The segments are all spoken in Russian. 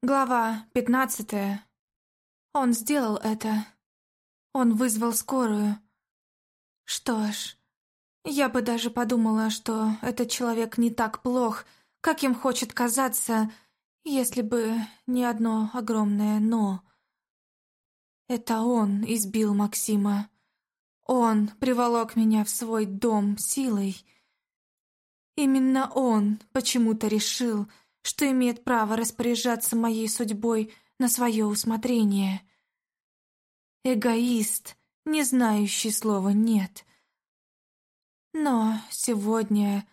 Глава пятнадцатая. Он сделал это. Он вызвал скорую. Что ж, я бы даже подумала, что этот человек не так плох, как им хочет казаться, если бы не одно огромное «но». Это он избил Максима. Он приволок меня в свой дом силой. Именно он почему-то решил, что имеет право распоряжаться моей судьбой на свое усмотрение. Эгоист, не знающий слова «нет». Но сегодня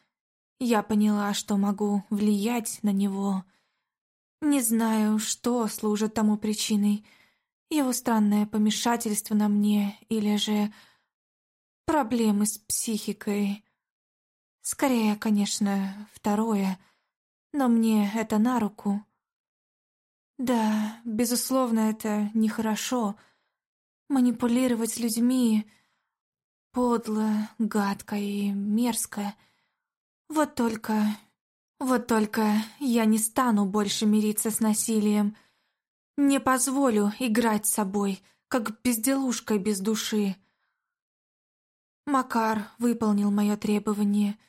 я поняла, что могу влиять на него. Не знаю, что служит тому причиной. Его странное помешательство на мне или же проблемы с психикой. Скорее, конечно, второе — но мне это на руку. Да, безусловно, это нехорошо. Манипулировать людьми подло, гадко и мерзко. Вот только... Вот только я не стану больше мириться с насилием. Не позволю играть с собой, как безделушкой без души. Макар выполнил мое требование —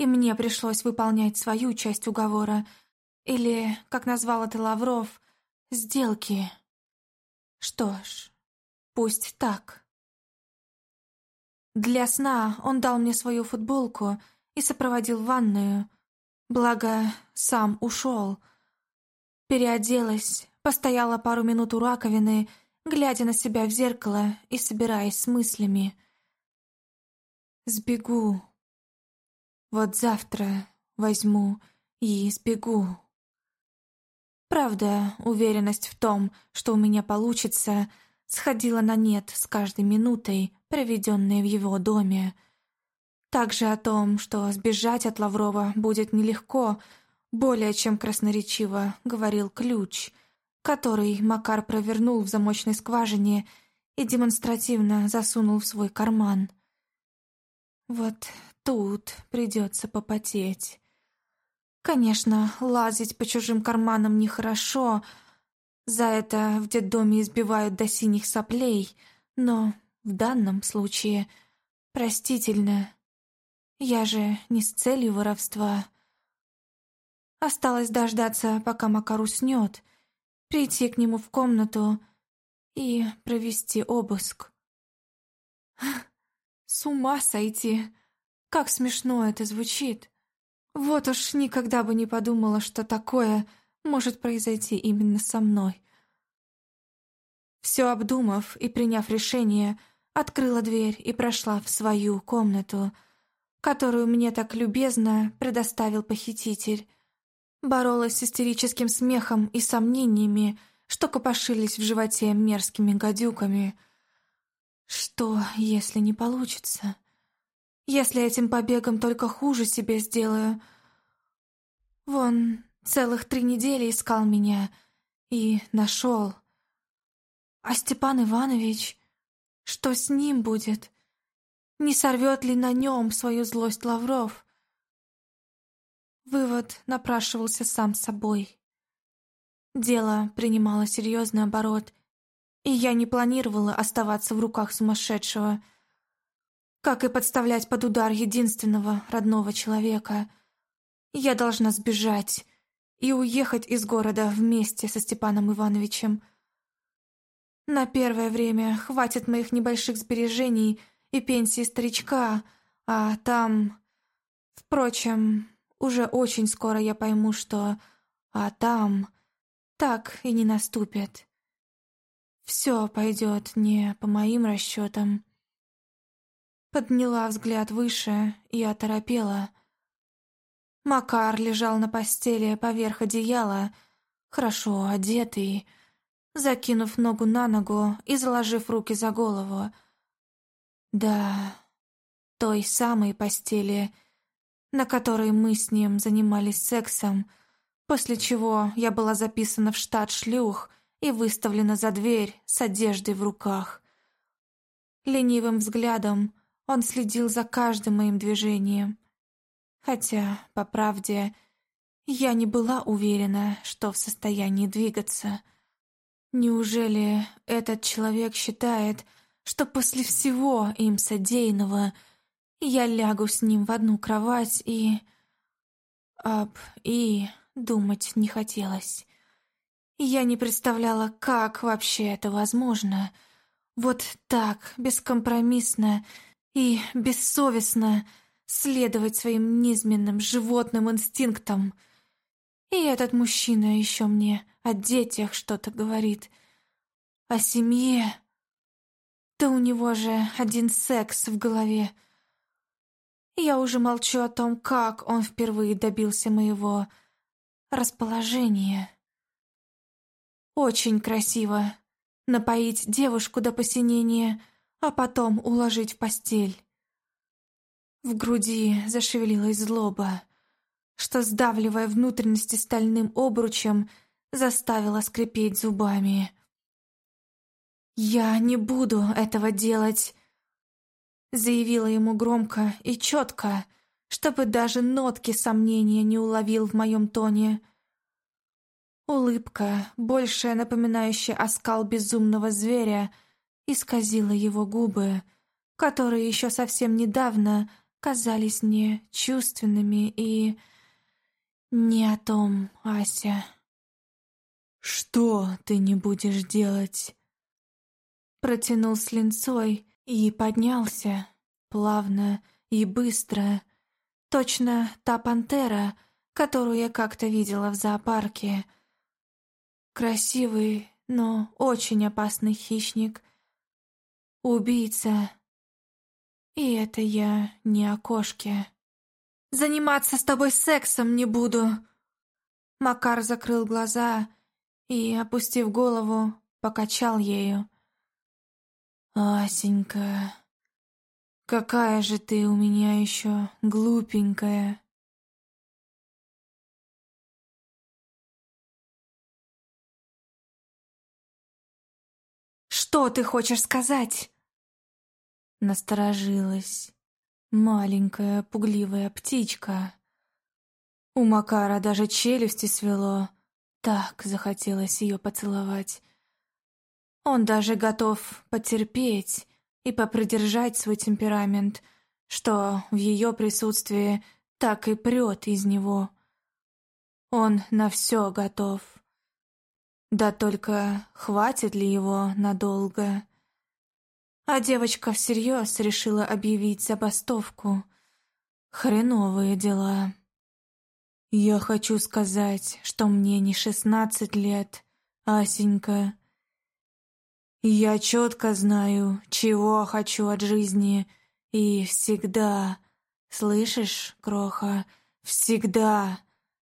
и мне пришлось выполнять свою часть уговора, или, как назвал это Лавров, сделки. Что ж, пусть так. Для сна он дал мне свою футболку и сопроводил ванную, благо сам ушел. Переоделась, постояла пару минут у раковины, глядя на себя в зеркало и собираясь с мыслями. Сбегу. Вот завтра возьму и сбегу. Правда, уверенность в том, что у меня получится, сходила на нет с каждой минутой, проведенной в его доме. Также о том, что сбежать от Лаврова будет нелегко, более чем красноречиво говорил ключ, который Макар провернул в замочной скважине и демонстративно засунул в свой карман. Вот тут придется попотеть. Конечно, лазить по чужим карманам нехорошо, за это в детдоме избивают до синих соплей, но в данном случае простительно. Я же не с целью воровства. Осталось дождаться, пока Макар уснет, прийти к нему в комнату и провести обыск. С ума сойти! Как смешно это звучит. Вот уж никогда бы не подумала, что такое может произойти именно со мной. Все обдумав и приняв решение, открыла дверь и прошла в свою комнату, которую мне так любезно предоставил похититель. Боролась с истерическим смехом и сомнениями, что копошились в животе мерзкими гадюками. Что, если не получится? Если этим побегом только хуже себе сделаю. Вон, целых три недели искал меня и нашел. А Степан Иванович, что с ним будет? Не сорвет ли на нем свою злость Лавров? Вывод напрашивался сам собой. Дело принимало серьезный оборот, и я не планировала оставаться в руках сумасшедшего — как и подставлять под удар единственного родного человека. Я должна сбежать и уехать из города вместе со Степаном Ивановичем. На первое время хватит моих небольших сбережений и пенсии старичка, а там... Впрочем, уже очень скоро я пойму, что «а там» так и не наступит. Все пойдет не по моим расчетам. Подняла взгляд выше и оторопела. Макар лежал на постели поверх одеяла, хорошо одетый, закинув ногу на ногу и заложив руки за голову. Да, той самой постели, на которой мы с ним занимались сексом, после чего я была записана в штат шлюх и выставлена за дверь с одеждой в руках. Ленивым взглядом он следил за каждым моим движением. Хотя, по правде, Я не была уверена, что в состоянии двигаться. Неужели этот человек считает, что после всего им содеянного я лягу с ним в одну кровать и... Об и думать не хотелось. Я не представляла, как вообще это возможно. Вот так, бескомпромиссно и бессовестно следовать своим низменным животным инстинктам — и этот мужчина еще мне о детях что-то говорит. О семье. Да у него же один секс в голове. Я уже молчу о том, как он впервые добился моего расположения. Очень красиво напоить девушку до посинения, а потом уложить в постель. В груди зашевелилась злоба что, сдавливая внутренности стальным обручем, заставила скрипеть зубами. «Я не буду этого делать», — заявила ему громко и четко, чтобы даже нотки сомнения не уловил в моем тоне. Улыбка, большая напоминающая оскал безумного зверя, исказила его губы, которые еще совсем недавно казались мне чувственными и «Не о том, Ася». «Что ты не будешь делать?» Протянул с линцой и поднялся, плавно и быстро. Точно та пантера, которую я как-то видела в зоопарке. Красивый, но очень опасный хищник. Убийца. И это я не о кошке. Заниматься с тобой сексом не буду. Макар закрыл глаза и, опустив голову, покачал ею. Асенька, какая же ты у меня еще глупенькая. Что ты хочешь сказать? Насторожилась. Маленькая пугливая птичка. У Макара даже челюсти свело. Так захотелось ее поцеловать. Он даже готов потерпеть и попридержать свой темперамент, что в ее присутствии так и прет из него. Он на все готов. Да только хватит ли его надолго? А девочка всерьез решила объявить забастовку. Хреновые дела. Я хочу сказать, что мне не шестнадцать лет, Асенька. Я четко знаю, чего хочу от жизни, и всегда, слышишь, Кроха, всегда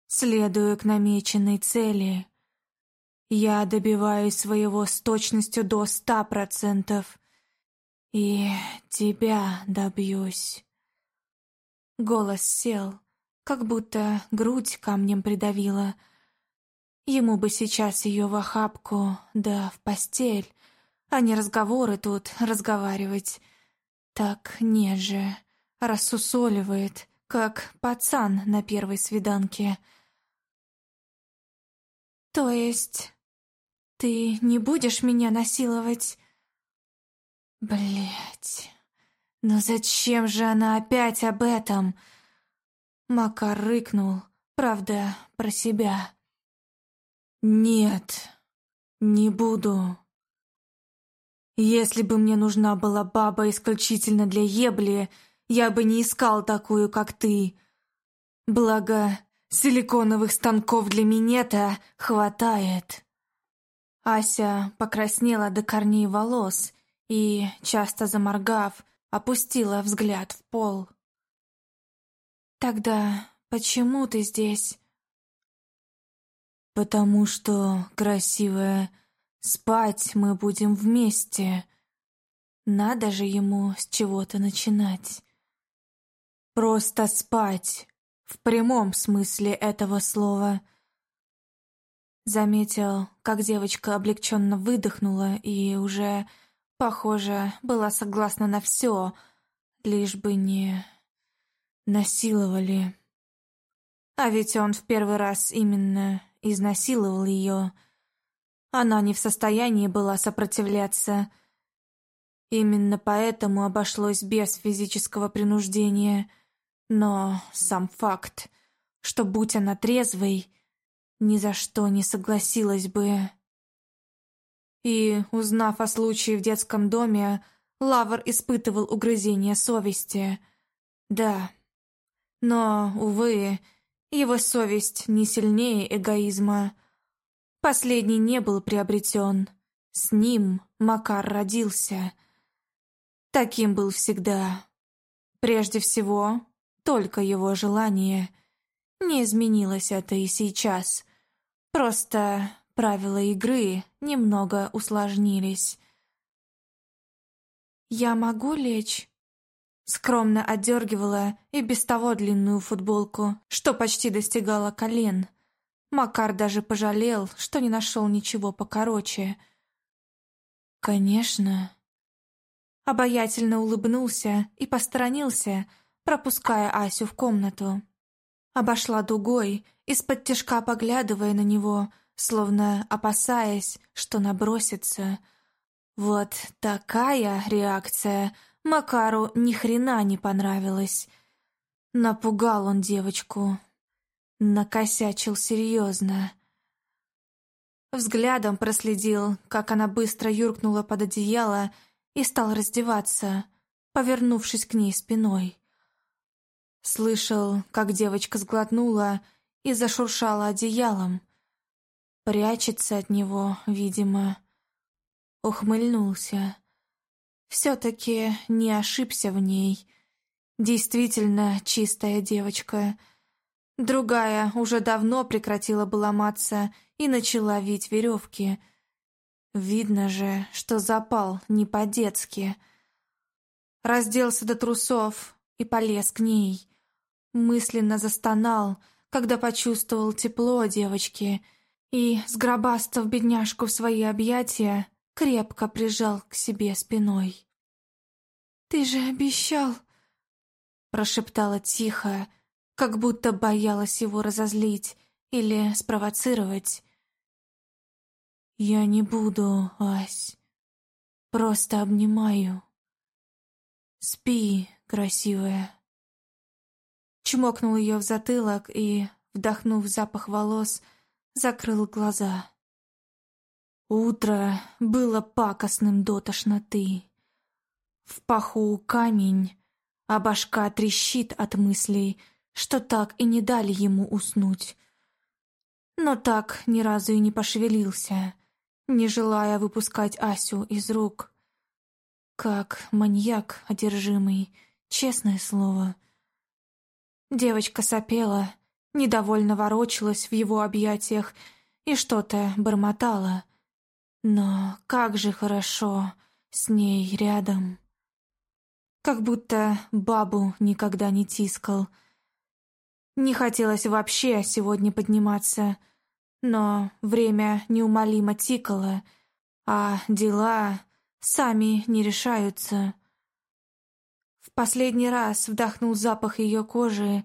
следую к намеченной цели. Я добиваюсь своего с точностью до ста процентов. И тебя добьюсь. Голос сел, как будто грудь камнем придавила. Ему бы сейчас ее в охапку, да в постель, а не разговоры тут разговаривать. Так нет же, рассусоливает, как пацан на первой свиданке. То есть ты не будешь меня насиловать? Блять. Но зачем же она опять об этом? Макар рыкнул, правда, про себя. Нет, не буду. Если бы мне нужна была баба исключительно для ебли, я бы не искал такую, как ты. Благо, силиконовых станков для минета хватает. Ася покраснела до корней волос и, часто заморгав, опустила взгляд в пол. «Тогда почему ты здесь?» «Потому что, красивая, спать мы будем вместе. Надо же ему с чего-то начинать. Просто спать, в прямом смысле этого слова». Заметил, как девочка облегченно выдохнула и уже Похоже, была согласна на все, лишь бы не насиловали. А ведь он в первый раз именно изнасиловал ее. Она не в состоянии была сопротивляться. Именно поэтому обошлось без физического принуждения. Но сам факт, что будь она трезвой, ни за что не согласилась бы. И, узнав о случае в детском доме, Лавр испытывал угрызение совести. Да. Но, увы, его совесть не сильнее эгоизма. Последний не был приобретен. С ним Макар родился. Таким был всегда. Прежде всего, только его желание. Не изменилось это и сейчас. Просто правила игры немного усложнились. «Я могу лечь?» Скромно отдергивала и без того длинную футболку, что почти достигала колен. Макар даже пожалел, что не нашел ничего покороче. «Конечно». Обаятельно улыбнулся и посторонился, пропуская Асю в комнату. Обошла дугой, из-под тяжка поглядывая на него, словно опасаясь, что набросится. Вот такая реакция — Макару ни хрена не понравилось. Напугал он девочку. Накосячил серьезно. Взглядом проследил, как она быстро юркнула под одеяло и стал раздеваться, повернувшись к ней спиной. Слышал, как девочка сглотнула и зашуршала одеялом. Прячется от него, видимо. Ухмыльнулся. Все-таки не ошибся в ней. Действительно чистая девочка. Другая уже давно прекратила бы ломаться и начала вить веревки. Видно же, что запал не по-детски. Разделся до трусов и полез к ней. Мысленно застонал, когда почувствовал тепло девочки и, сгробастав бедняжку в свои объятия, крепко прижал к себе спиной. «Ты же обещал!» Прошептала тихо, как будто боялась его разозлить или спровоцировать. «Я не буду, Ась. Просто обнимаю. Спи, красивая». Чмокнул ее в затылок и, вдохнув запах волос, закрыл глаза. Утро было пакостным до тошноты. В паху камень, а башка трещит от мыслей, что так и не дали ему уснуть. Но так ни разу и не пошевелился, не желая выпускать Асю из рук. Как маньяк одержимый, честное слово. Девочка сопела, недовольно ворочалась в его объятиях и что-то бормотала — но как же хорошо с ней рядом. Как будто бабу никогда не тискал. Не хотелось вообще сегодня подниматься, но время неумолимо тикало, а дела сами не решаются. Последний раз вдохнул запах ее кожи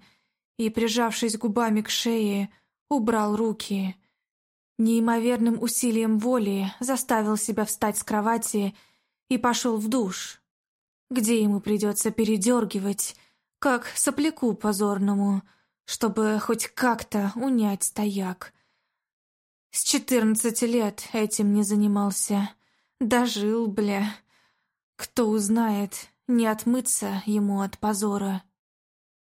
и, прижавшись губами к шее, убрал руки — Неимоверным усилием воли заставил себя встать с кровати и пошел в душ, где ему придется передергивать, как сопляку позорному, чтобы хоть как-то унять стояк. С четырнадцати лет этим не занимался. Дожил, бля. Кто узнает, не отмыться ему от позора.